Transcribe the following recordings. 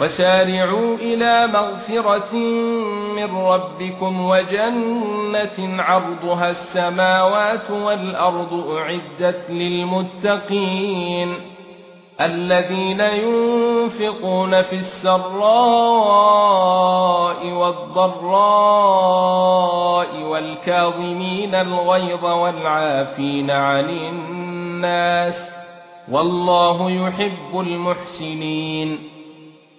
وسارعوا إلى مغفرة من ربكم وجنة عرضها السماوات والأرض أعدت للمتقين الذين ينفقون في السراء والضراء والكاظمين الغيظ والعافين عن الناس والله يحب المحسنين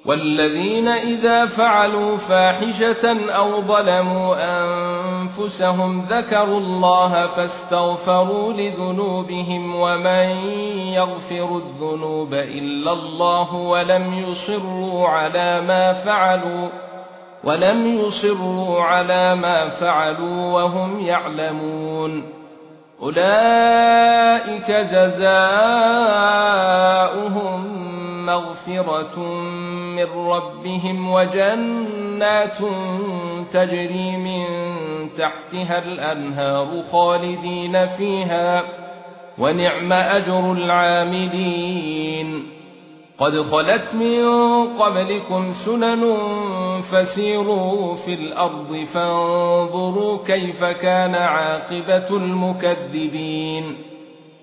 والذين إذا فعلوا فاحشة أو ظلموا أنفسهم ذكروا الله فاستغفروا لذنوبهم ومن يغفر الذنوب إلا الله ولم يصروا على ما فعلوا ولم يصروا على ما فعلوا وهم يعلمون أولئك جزاؤهم مغفرة من ربهم وجنات تجري من تحتها الأنهار خالدين فيها ونعم أجر العاملين. قد خلت من قبلكم سنن فسيروا في الأرض فانظروا كيف كان عاقبة المكذبين.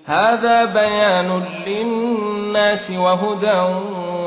هذا بيان للناس وهدى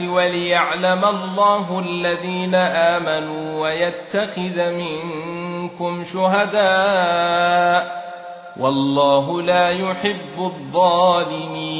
وليعلم الله الذين آمنوا ويتخذ منكم شهداء والله لا يحب الظالمين.